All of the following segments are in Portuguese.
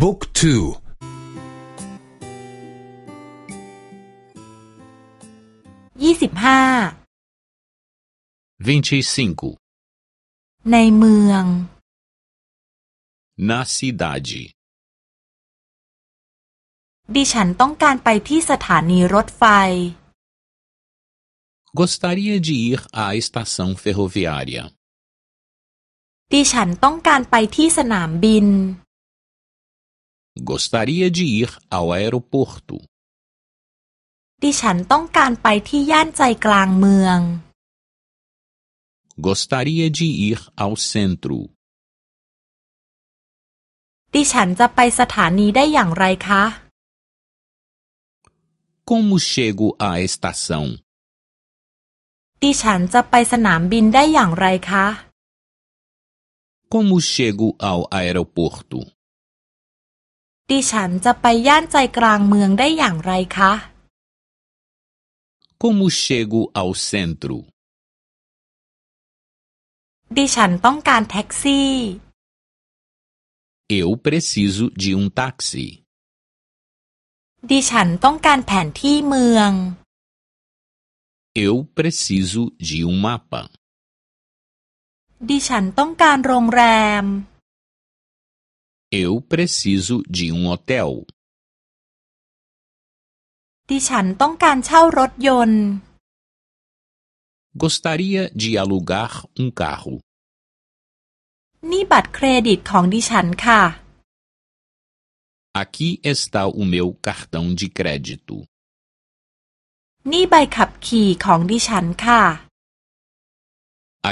บุ๊กทูยี่สิบห้าในเมือง na cidade ดิฉันต้องการไปที่สถานีรถไฟ Gostaria de ir à estação ferroviária. ดิฉันต้องการไปที่สนามบิน Gostaria de ir ao aeroporto. ดิฉันต้องการไปที่ย่านใจกลางเมือง Gostaria de ir ao centro. ดิฉันจะไปสถานีได้อย่างไรคะ Como chego à estação? ดิฉันจะไปสนามบินได้อย่างไรคะ Como chego ao aeroporto? ดิฉันจะไปย่านใจกลางเมืองได้อย่างไรคะ Como chego ao centro? ดิฉันต้องการแท็กซี่ Eu preciso de um táxi. ดิฉันต้องการแผนที่เมือง Eu preciso de um mapa. ดิฉันต้องการโรงแรม Eu preciso de um hotel. ดิฉันต้องการเช่ารถยนต์ Gostaria de alugar um carro. นี่บัตรเครดิตของดิฉันค่ะ Aqui está o meu cartão de crédito. นี่ใบขับขี่ของดิฉันค่ะ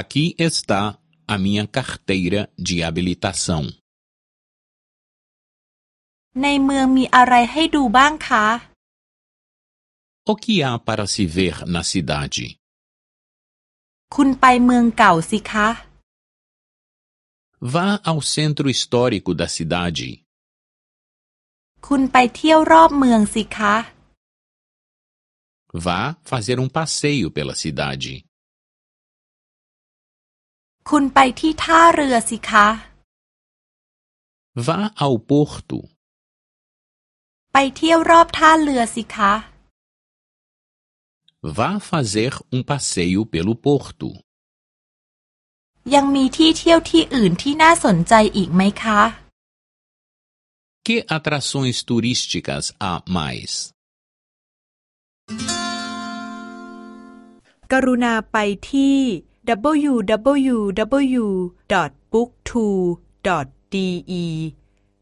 Aqui está a minha carteira de habilitação. ในเมืองมีอะไรให้ดูบ้างคะ O que há para se ver na cidade? คุณไปเมืองเก่าสิคะ Vá ao centro histórico da cidade. คุณไปเที่ยวรอบเมืองสิคะ Vá fazer um passeio pela cidade. คุณไปที่ท่าเรือสิคะ Vá ao porto. ไปเที่ยวรอบท่าเรือสิคะ Vá fazer um passeio pelo porto. ยังมีที่เที่ยวที่อื่นที่น่าสนใจอีกไหมคะ Que atrações turísticas há mais? กรุณาไปที่ www.booktwo.de